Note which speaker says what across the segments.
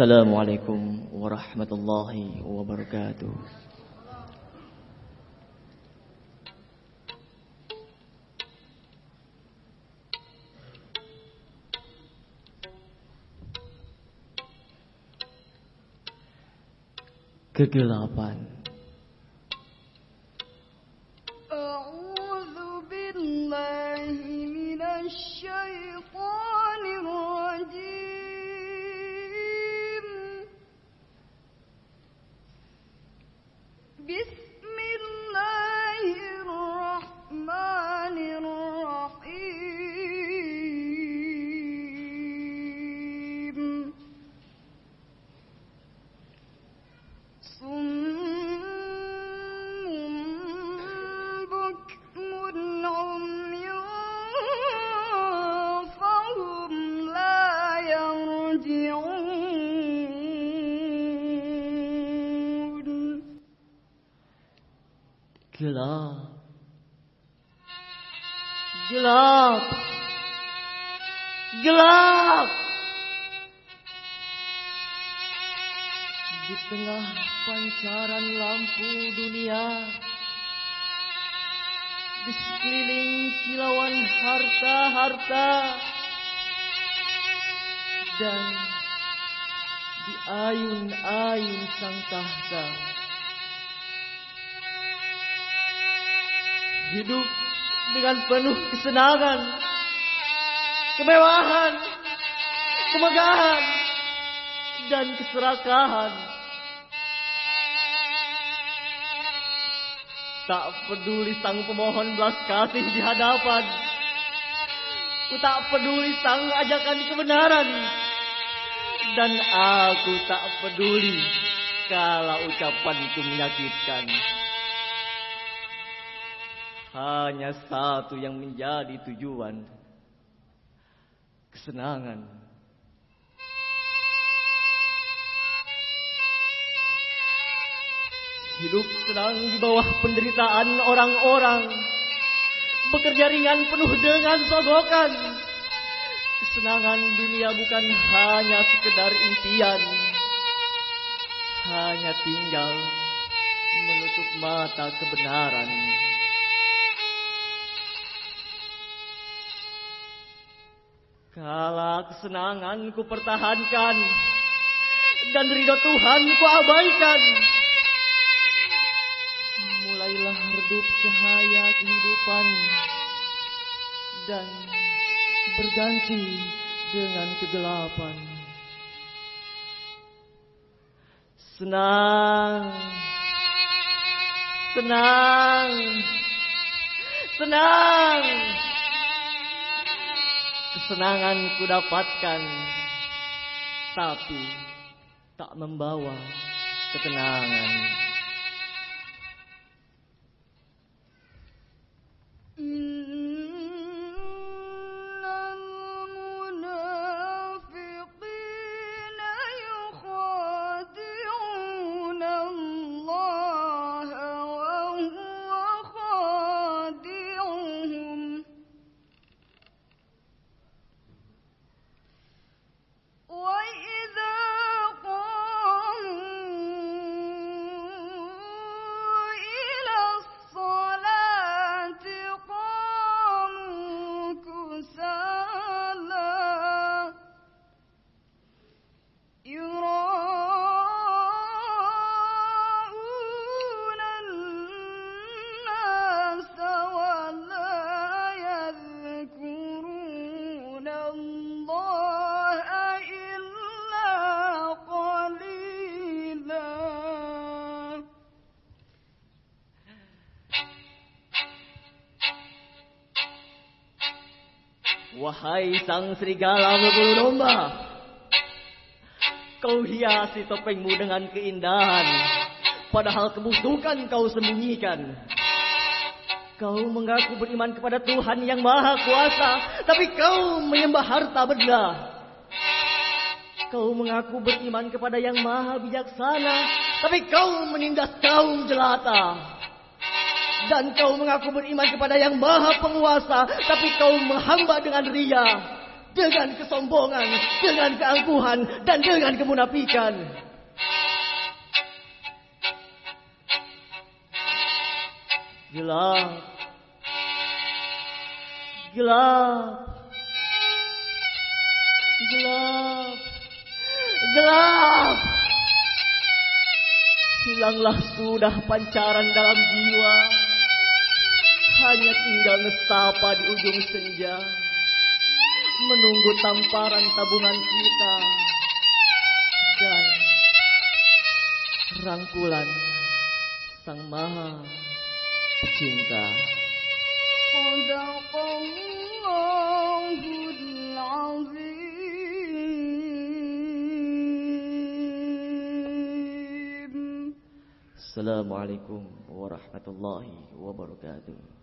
Speaker 1: Assalamualaikum warahmatullahi wabarakatuh. Kegelapan gelap. Gelap. Gelap. Di tengah pancaran lampu dunia. Di sekeliling kilauan harta-harta. Dan di ayun-ayun sang tahta. Hidup dengan penuh kesenangan, kemewahan, kemegahan, dan keserakahan. Tak peduli sang pemohon belas kasih di hadapan. Ku tak peduli sang ajakan kebenaran. Dan aku tak peduli kalau ucapanku menyakitkan. Hanya satu yang menjadi tujuan. Kesenangan. Hidup senang di bawah penderitaan orang-orang. Bekerja ringan penuh dengan sogokan. Kesenangan dunia bukan hanya sekedar impian. Hanya tinggal menutup mata kebenaran. Kala kesenangan ku pertahankan dan ridho Tuhan ku abaikan. Mulailah redup cahaya kehidupan dan berganti dengan kegelapan. Senang, senang, senang kesenangan ku dapatkan, tapi tak membawa ketenangan. Wahai sang serigala berbulu domba, kau hiasi topengmu dengan keindahan, padahal kebusukan kau sembunyikan. Kau mengaku beriman kepada Tuhan yang Maha Kuasa, tapi kau menyembah harta benda. Kau mengaku beriman kepada yang Maha Bijaksana, tapi kau menindas kaum jelata. Dan kau mengaku beriman kepada yang maha penguasa. Tapi kau menghamba dengan ria. dengan kesombongan, dengan keangkuhan, dan dengan kemunafikan. Gelap. Gelap. Gelap. Gelap. Hilanglah sudah pancaran dalam jiwa. Hanya tinggal nestapa di ujung senja. Menunggu tamparan tabungan kita. Dan rangkulan Sang Maha Cinta. Assalamualaikum warahmatullahi wabarakatuh.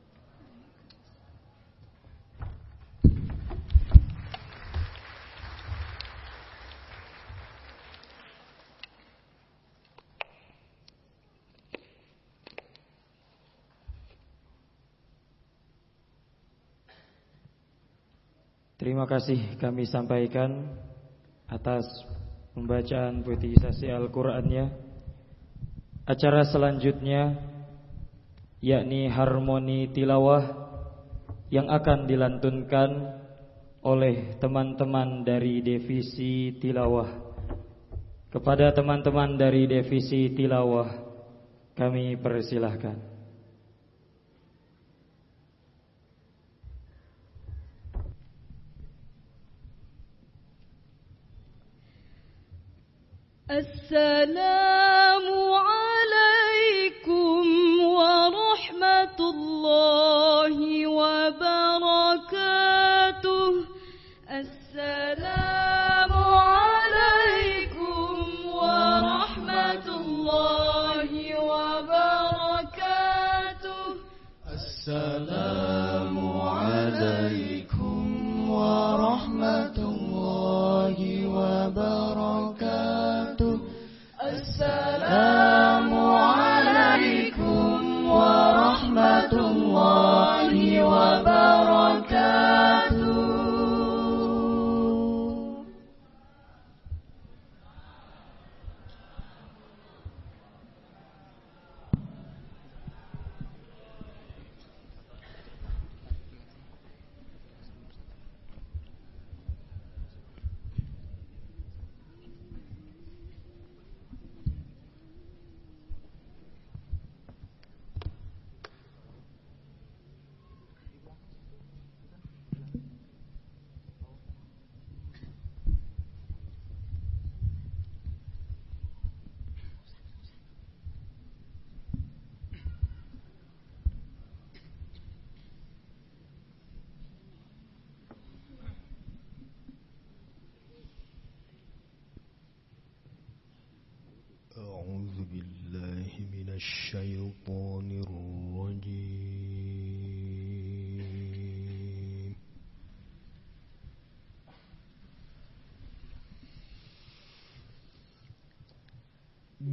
Speaker 2: Terima kasih kami sampaikan atas pembacaan poetisasi Al-Qur'annya. Acara selanjutnya yakni harmoni tilawah yang akan dilantunkan oleh teman-teman dari divisi tilawah. Kepada teman-teman dari divisi tilawah kami persilahkan.
Speaker 3: السلام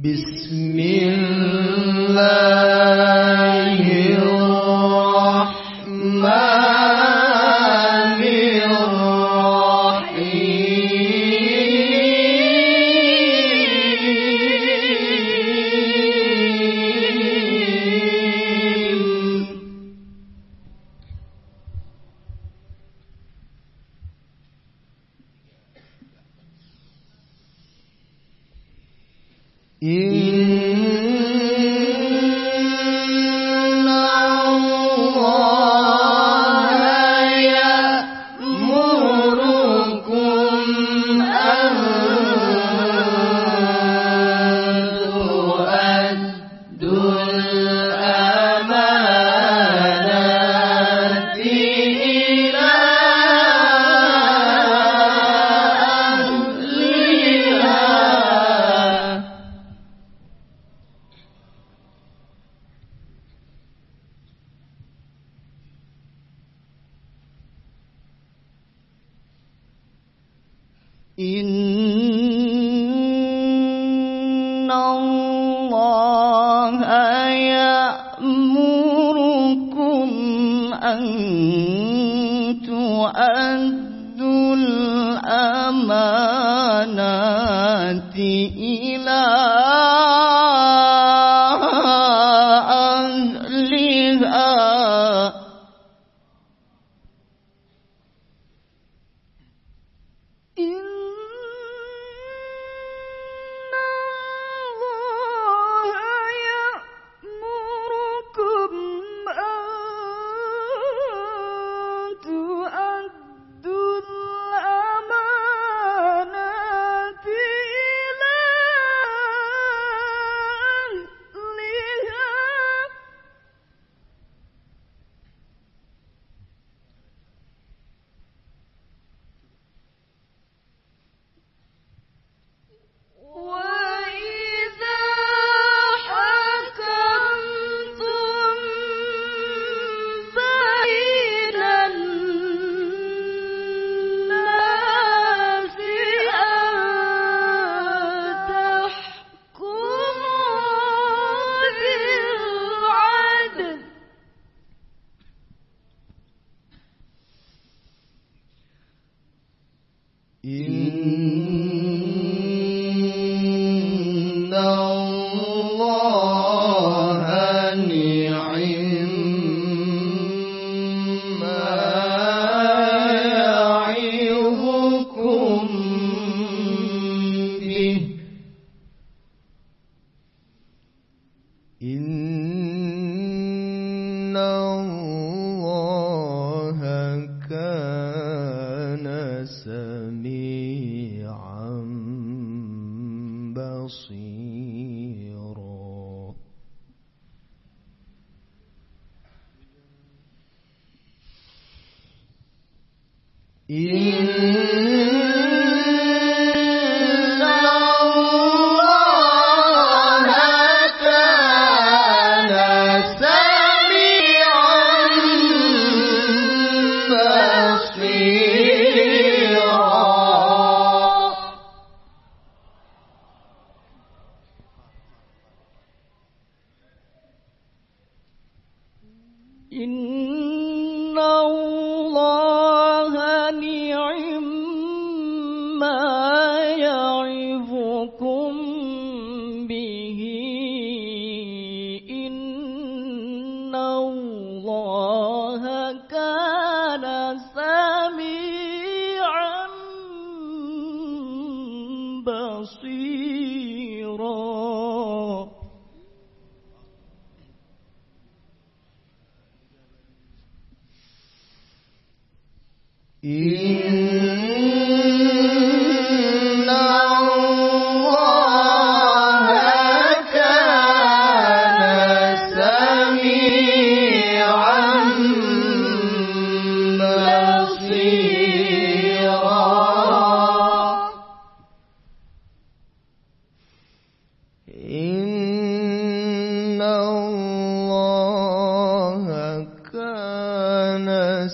Speaker 4: bis 一。in 嗯。إن hơn cớ đơn كان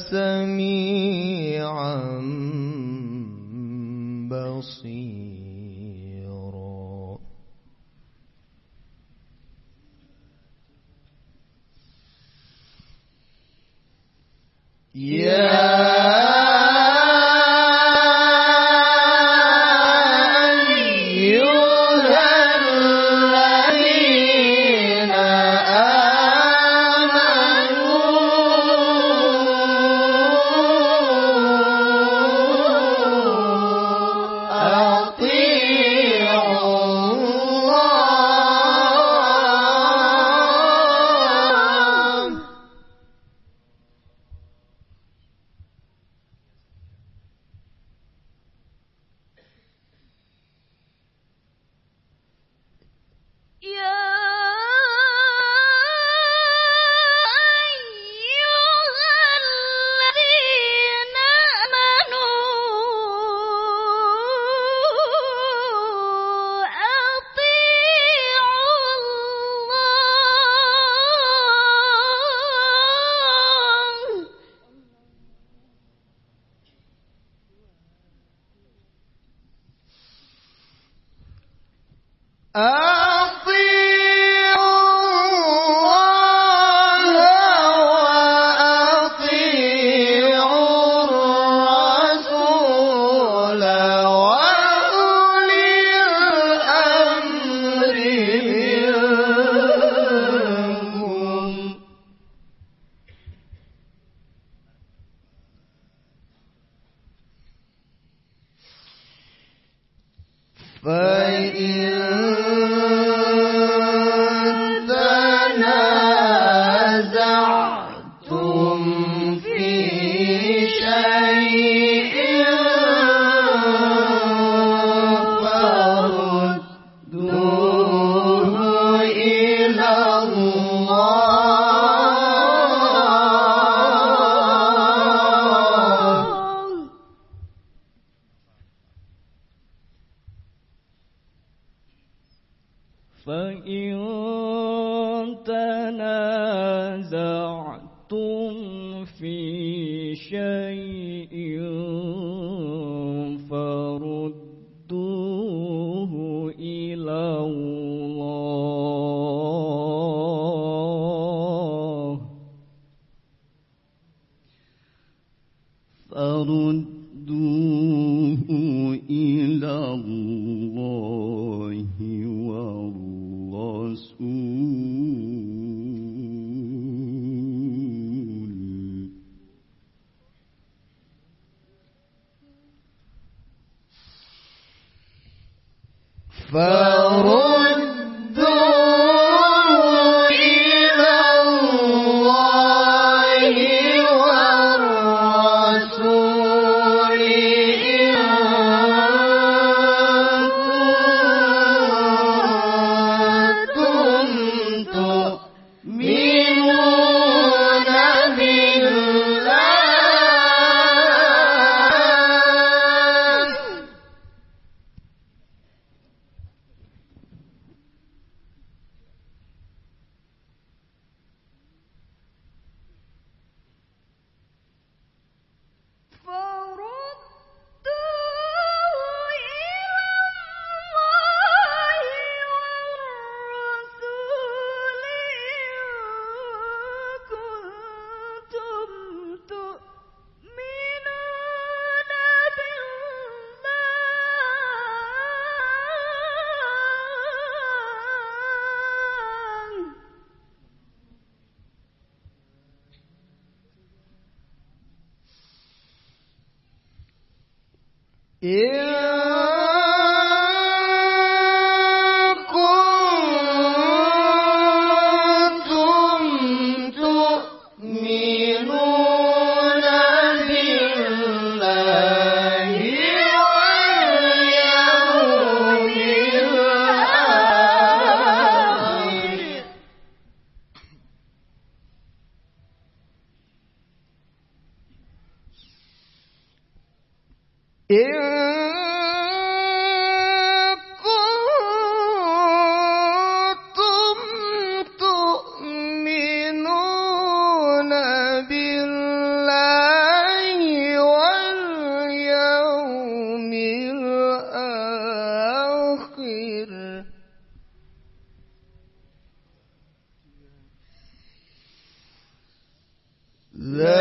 Speaker 4: But. لا